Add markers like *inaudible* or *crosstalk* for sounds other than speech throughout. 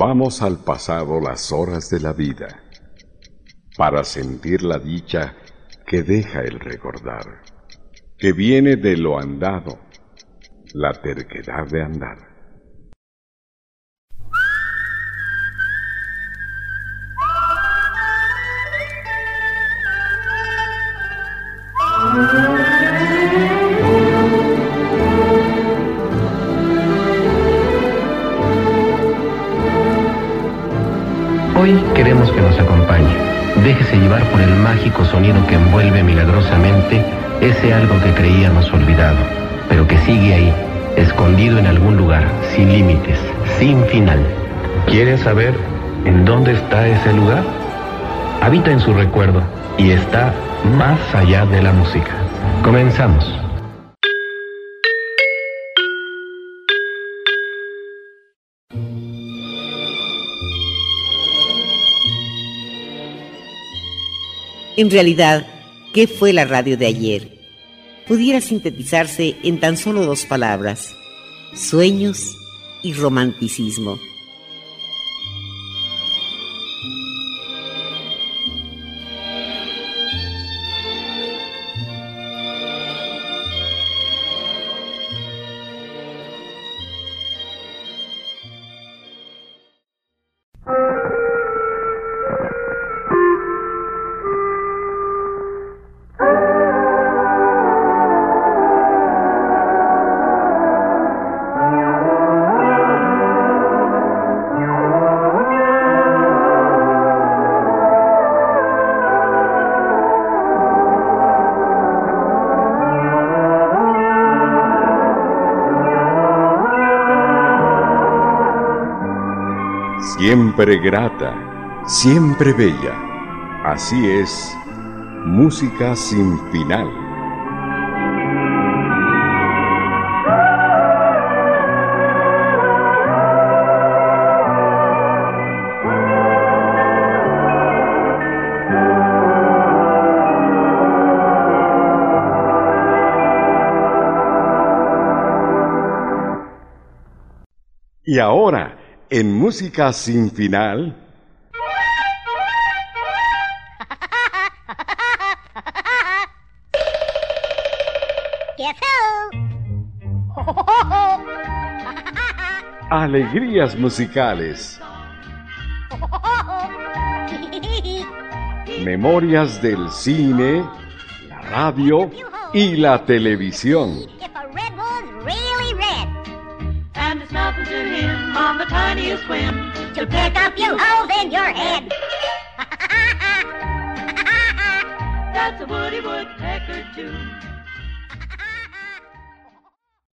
Volvamos al pasado las horas de la vida, para sentir la dicha que deja el recordar, que viene de lo andado, la terquedad de andar. Sonido que envuelve milagrosamente ese algo que creíamos olvidado, pero que sigue ahí, escondido en algún lugar, sin límites, sin final. ¿Quiere saber en dónde está ese lugar? Habita en su recuerdo y está más allá de la música. Comenzamos. En realidad, ¿qué fue la radio de ayer? Pudiera sintetizarse en tan solo dos palabras, sueños y romanticismo. Siempre grata, siempre bella. Así es, música sin final. Y ahora, en Música sin final. *laughs* Alegrías musicales. Memorias del cine, la radio y la televisión. To pick up you holes in your head. That's a Woody Woodpecker too.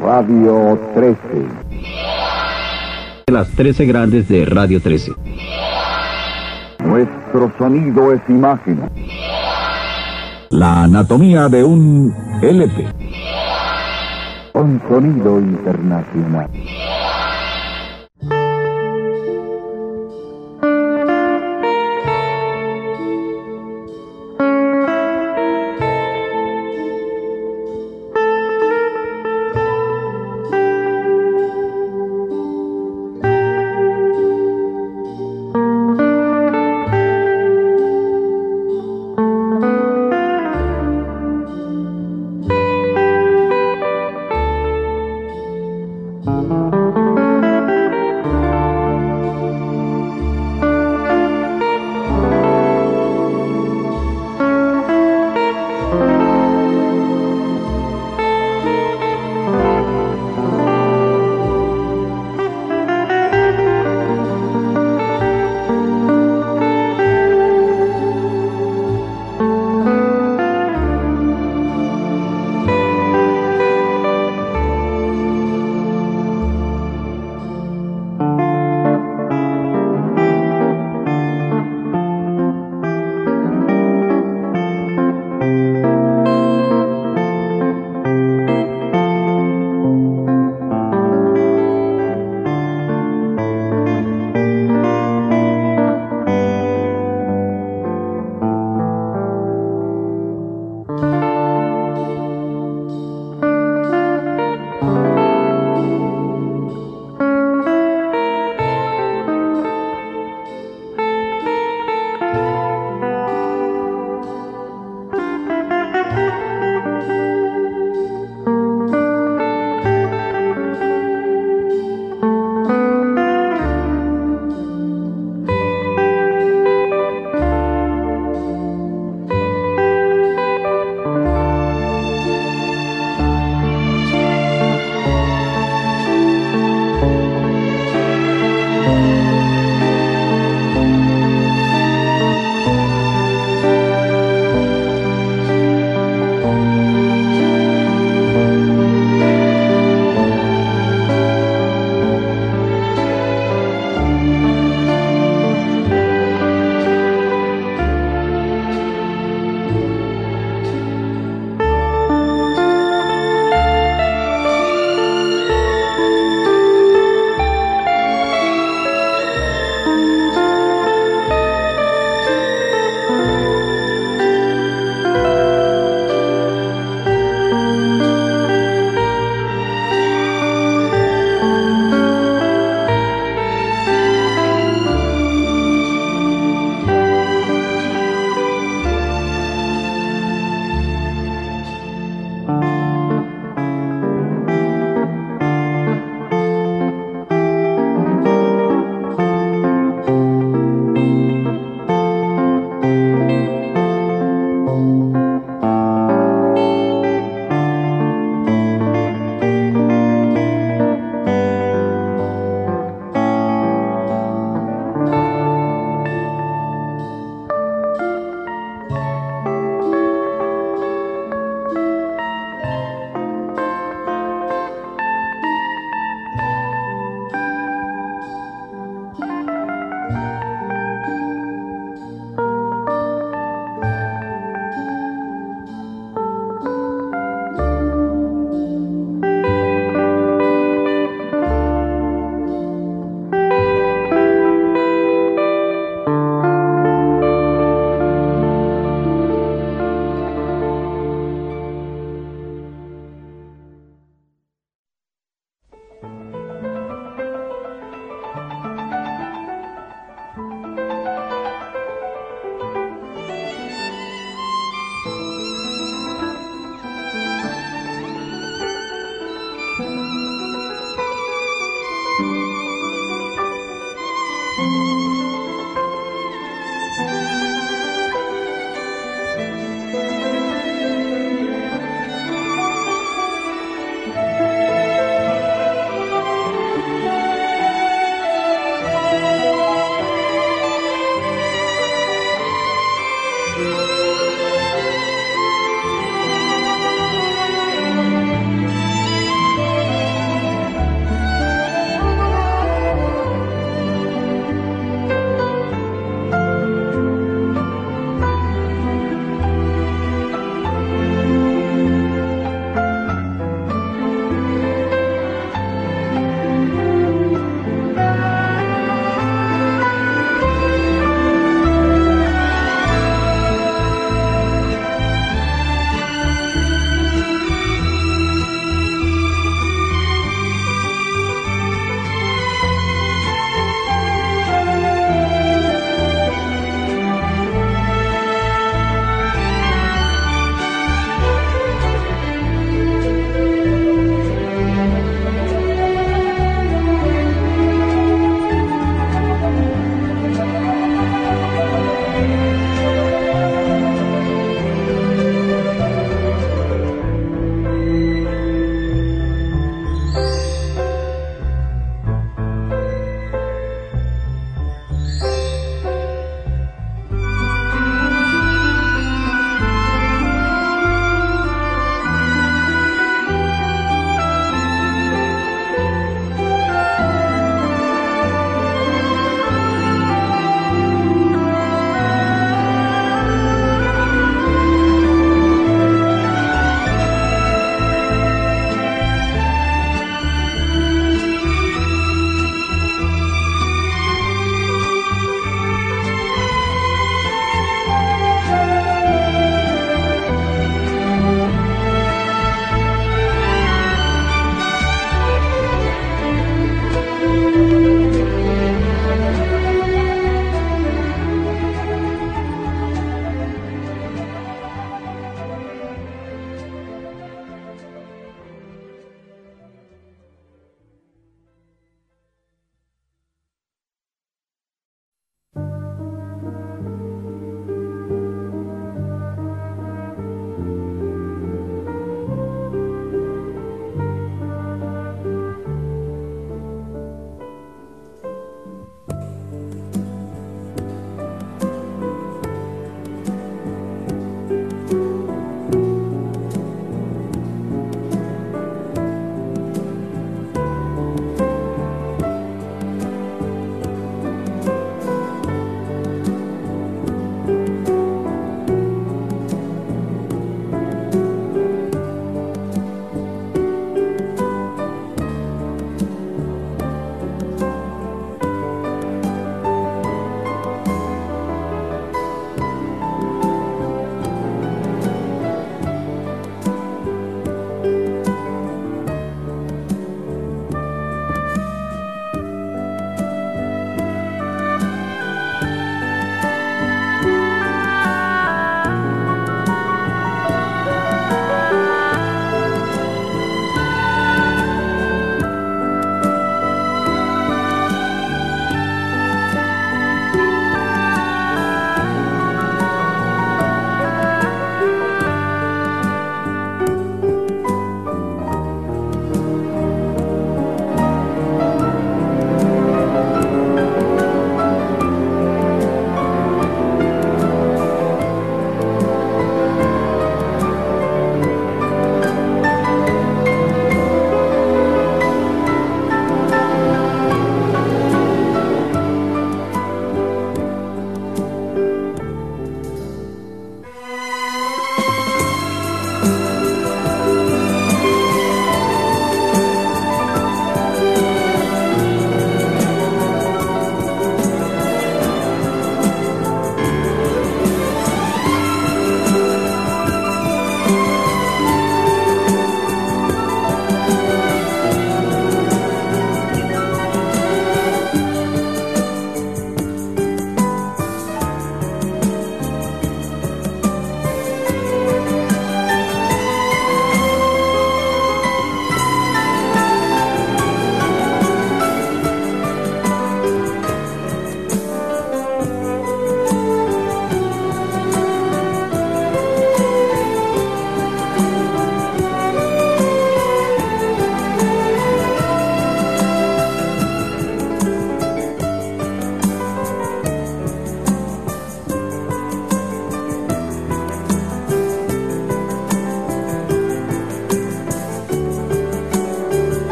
Radio 13. Las 13 grandes de Radio 13. Nuestro sonido es imagen. La anatomía de un LP. Con sonido internacional.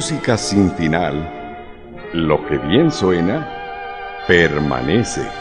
Música sin final, lo que bien suena, permanece.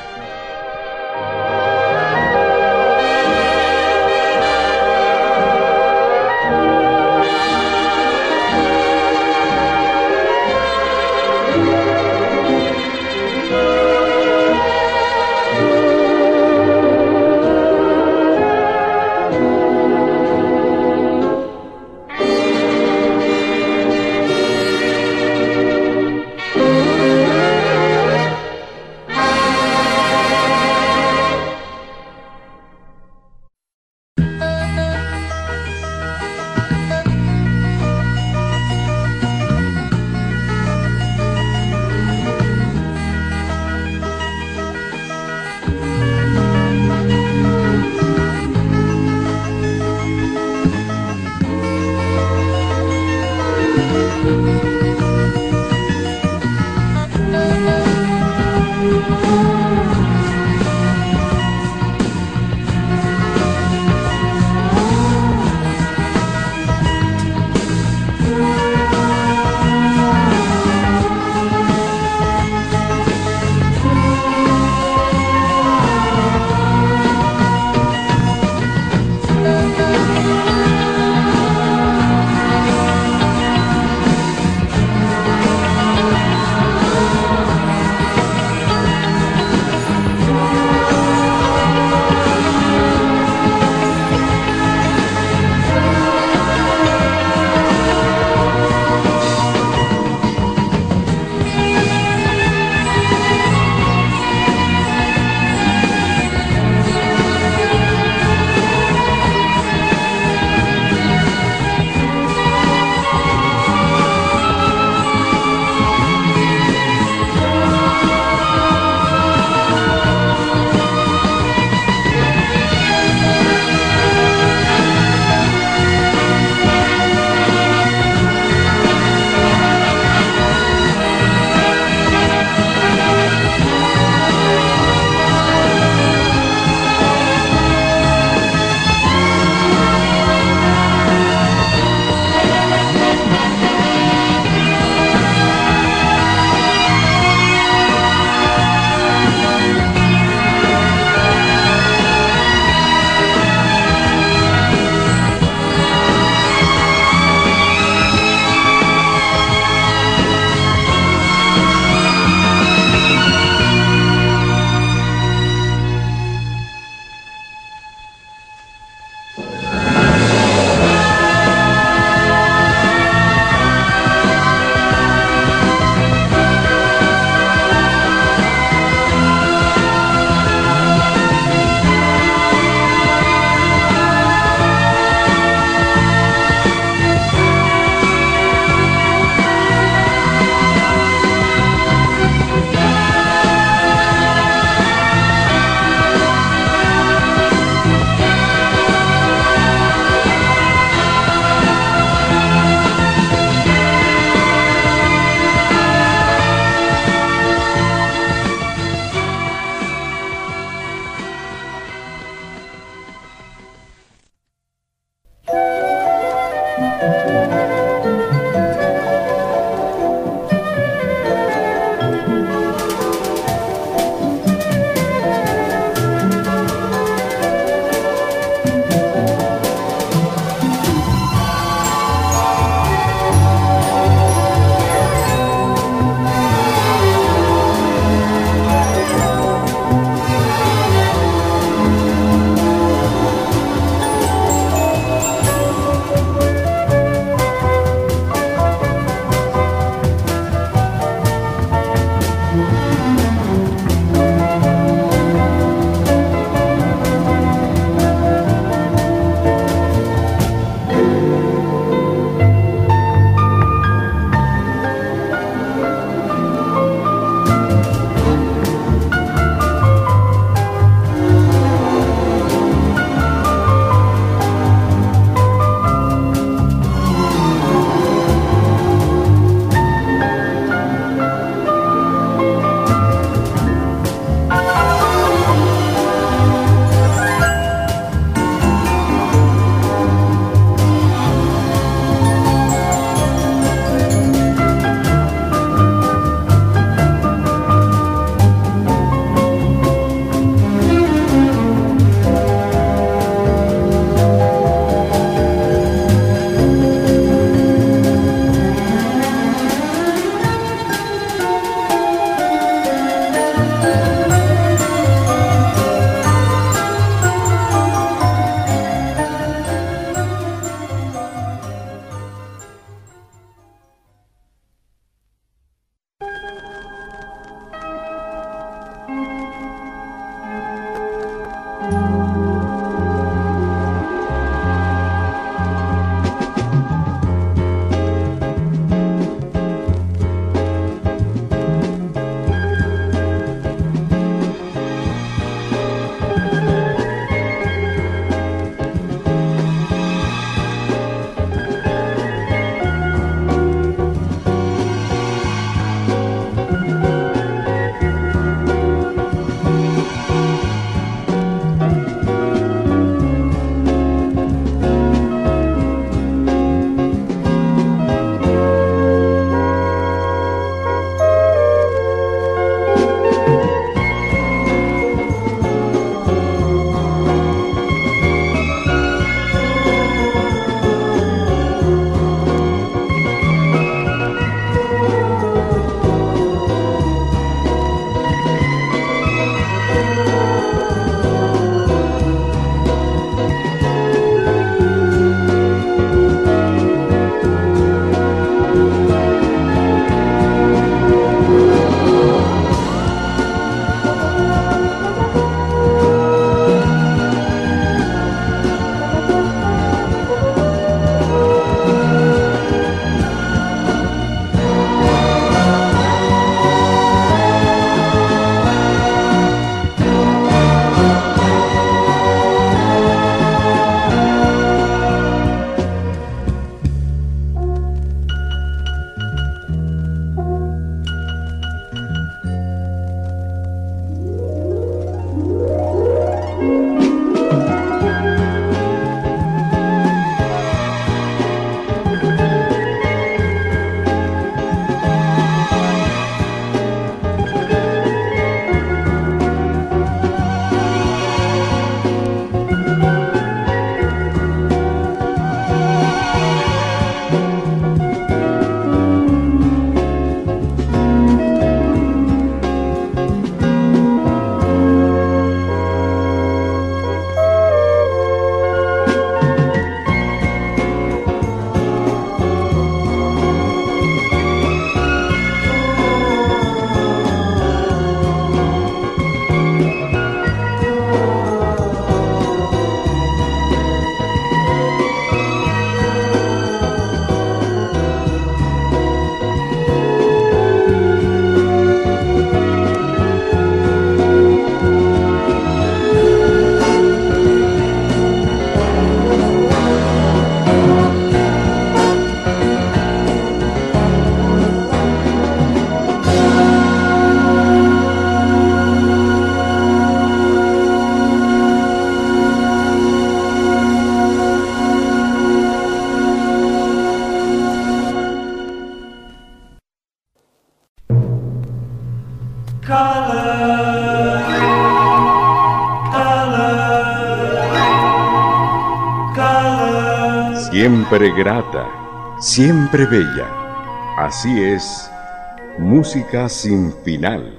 Siempre grata, siempre bella. Así es, música sin final.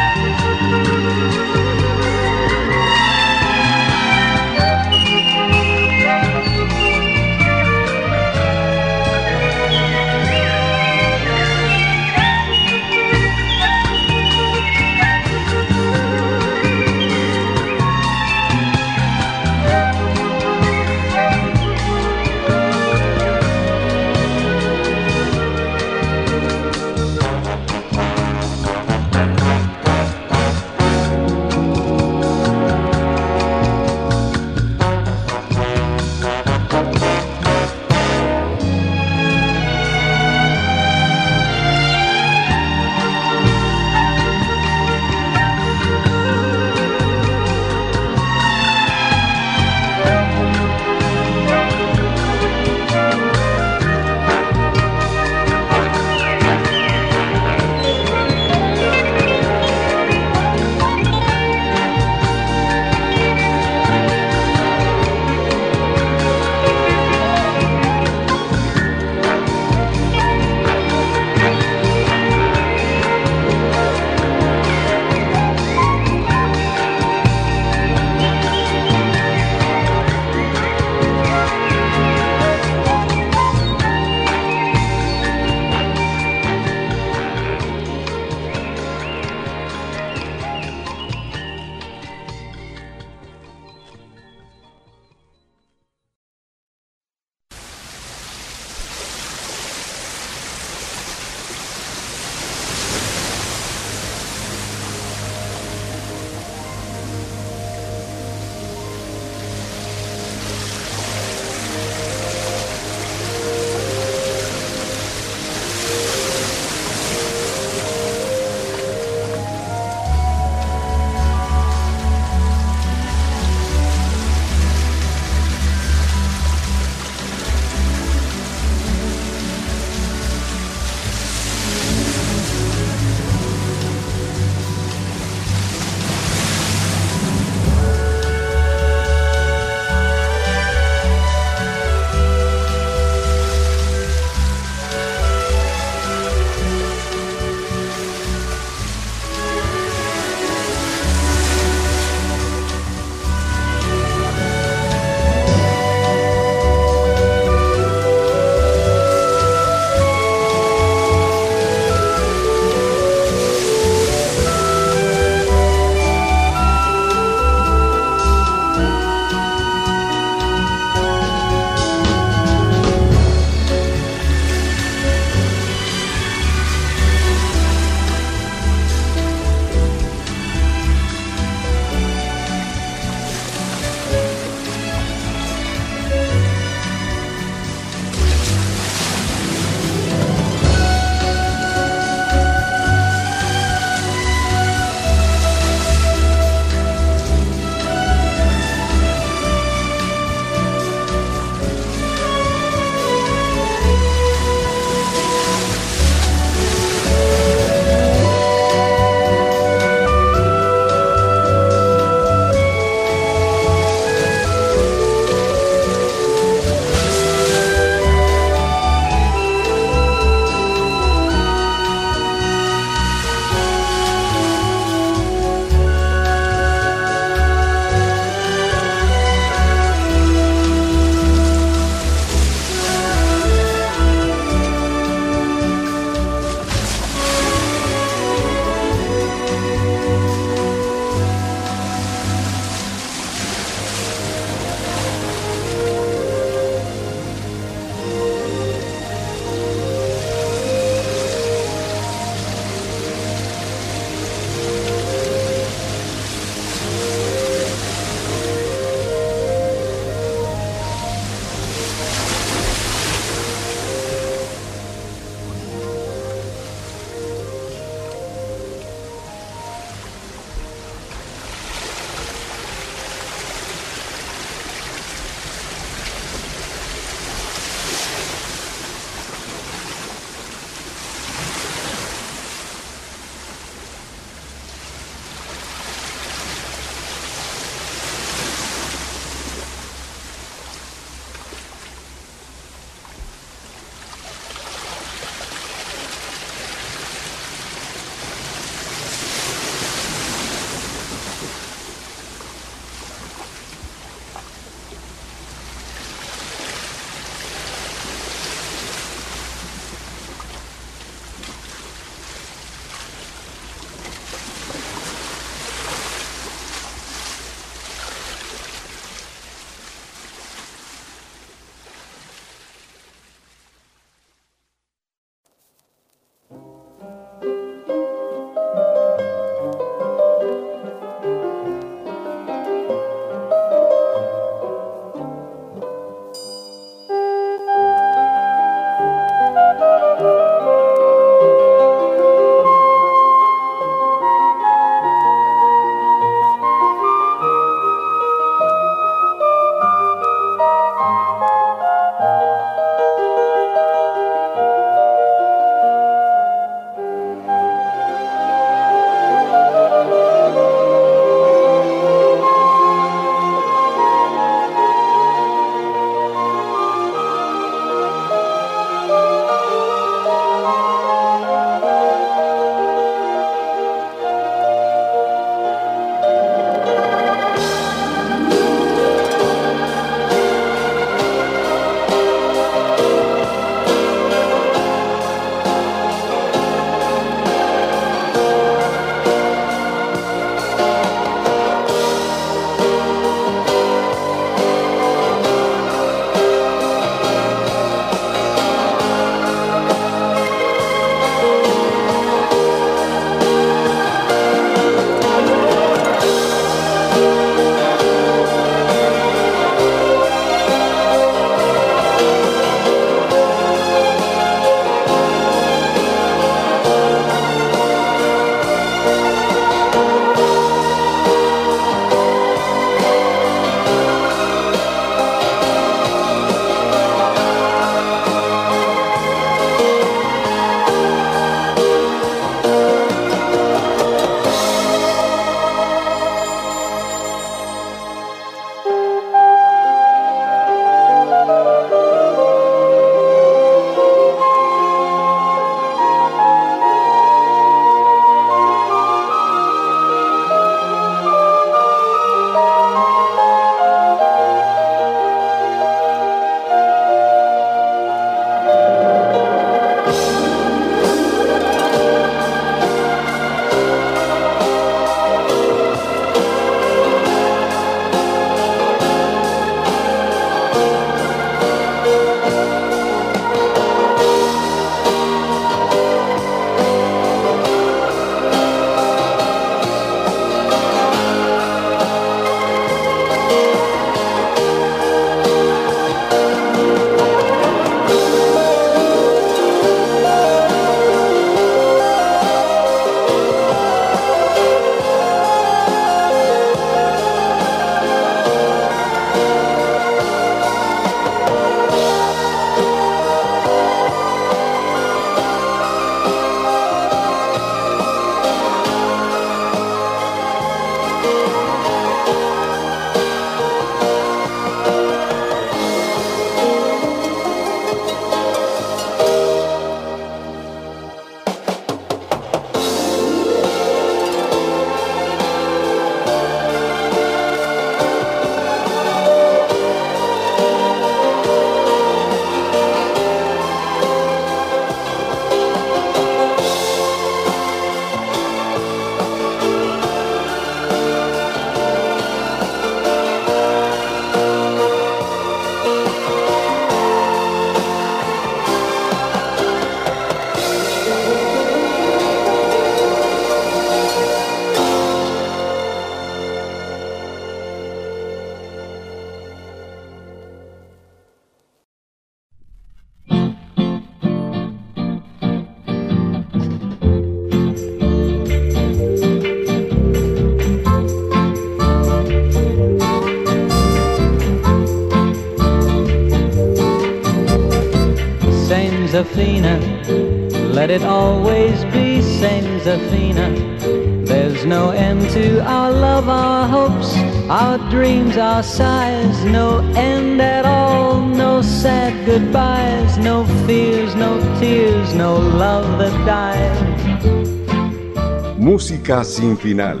Sin final.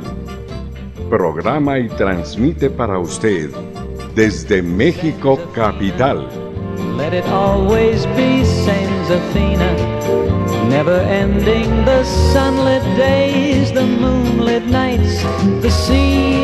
Programa y transmite para usted desde México Capital. Let it always be, sings Athena. Never ending the sunlit days, the moonlit nights, the sea,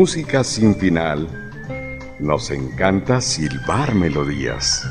música sin final, nos encanta silbar melodías.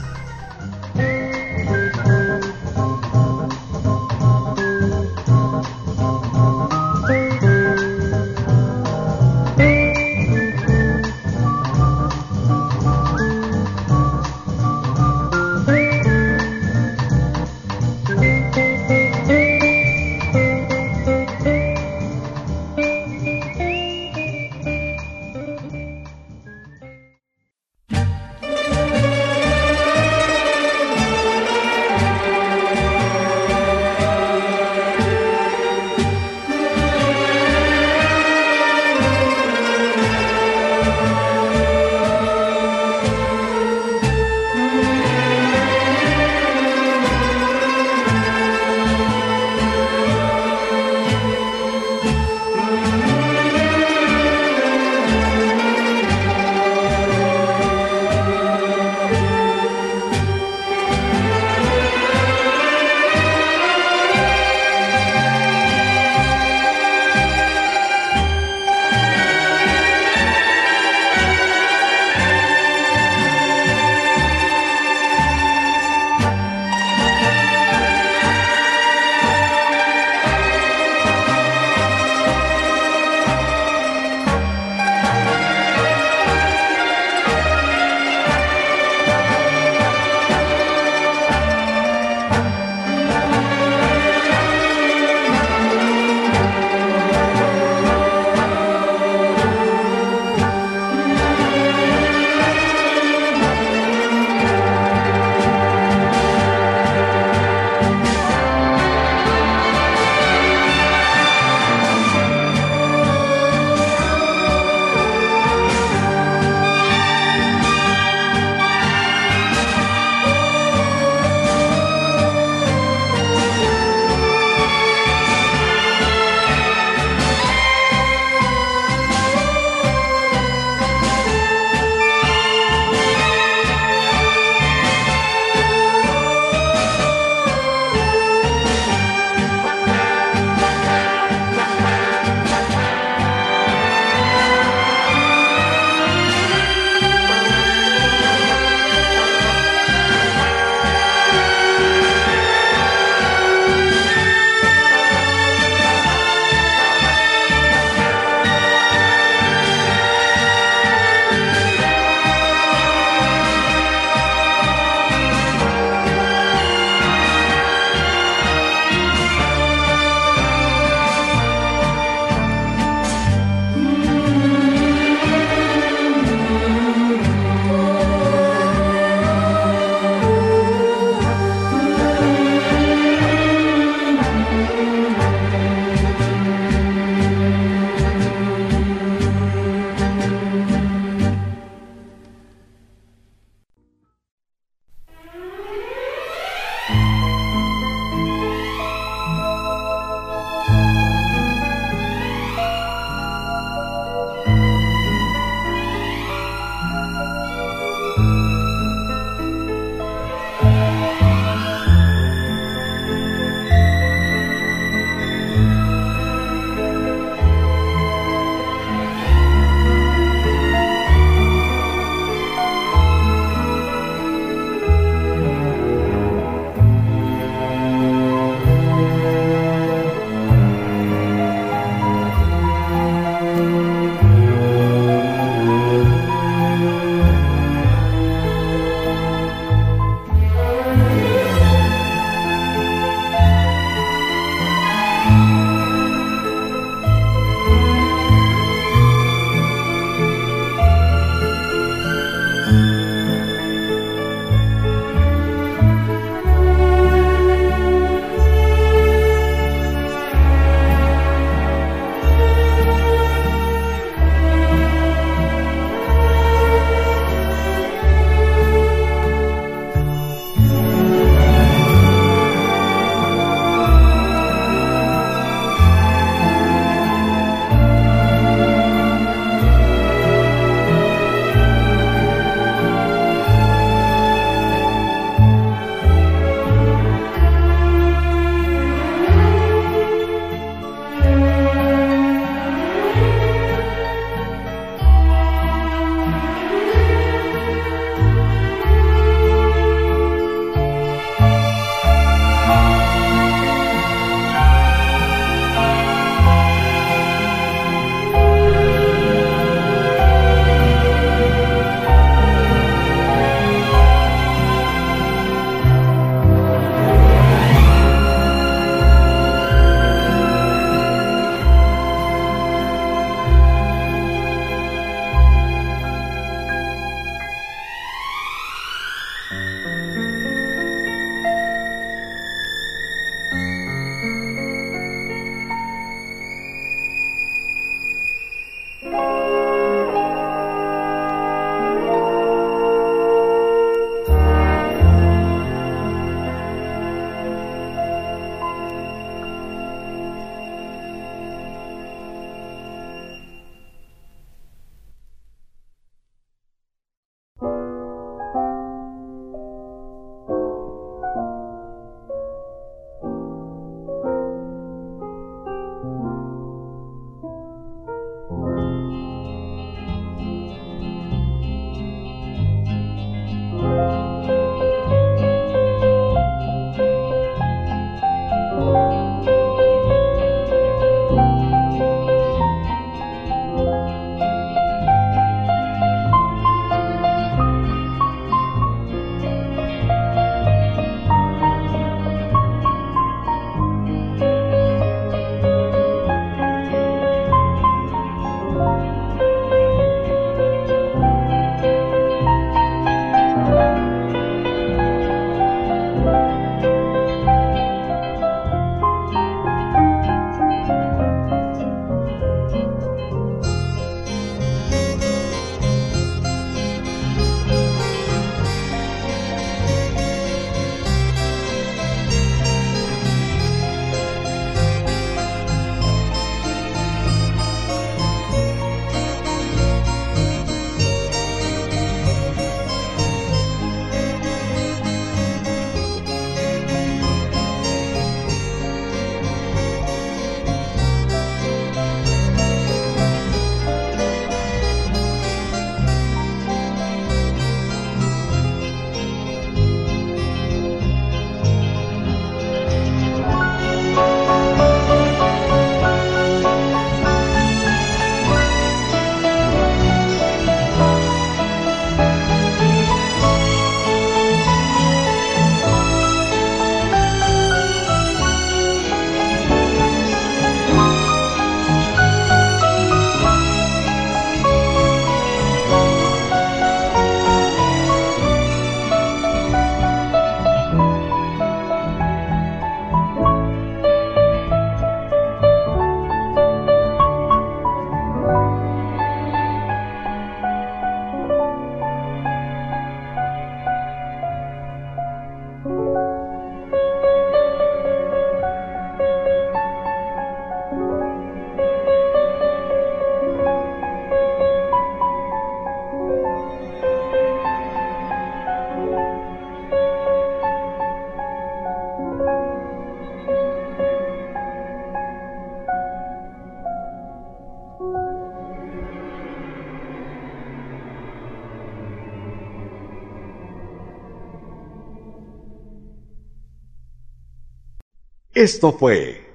Esto fue *laughs*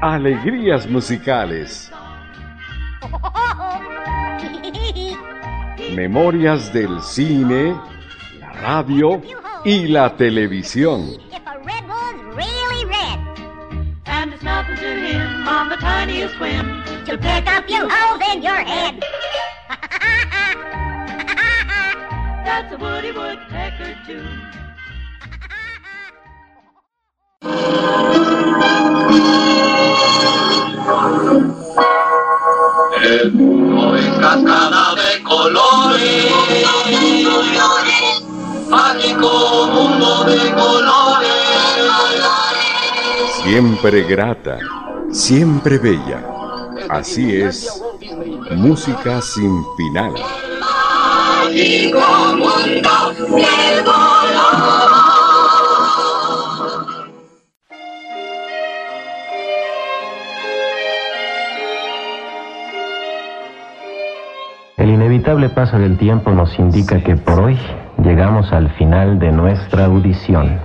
Alegrías musicales. *laughs* Memorias del cine, la radio y la televisión. And it's nothing to him on the tiniest whim to pick up you holes in your head. *laughs* That's a Woody Woodpecker too. El mundo es cascada de colores, mágico mundo de colores. Siempre grata, siempre bella. Así es, música sin final. El inevitable paso del tiempo nos indica que por hoy llegamos al final de nuestra audición.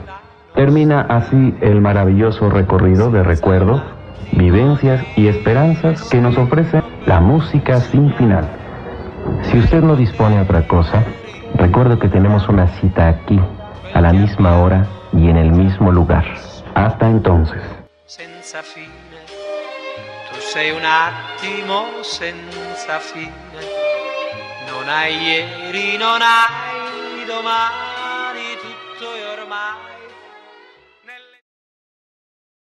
Termina así el maravilloso recorrido de recuerdos, vivencias y esperanzas que nos ofrece la música sin final. Si usted no dispone a otra cosa, recuerdo que tenemos una cita aquí, a la misma hora y en el mismo lugar. Hasta entonces. senza un senza.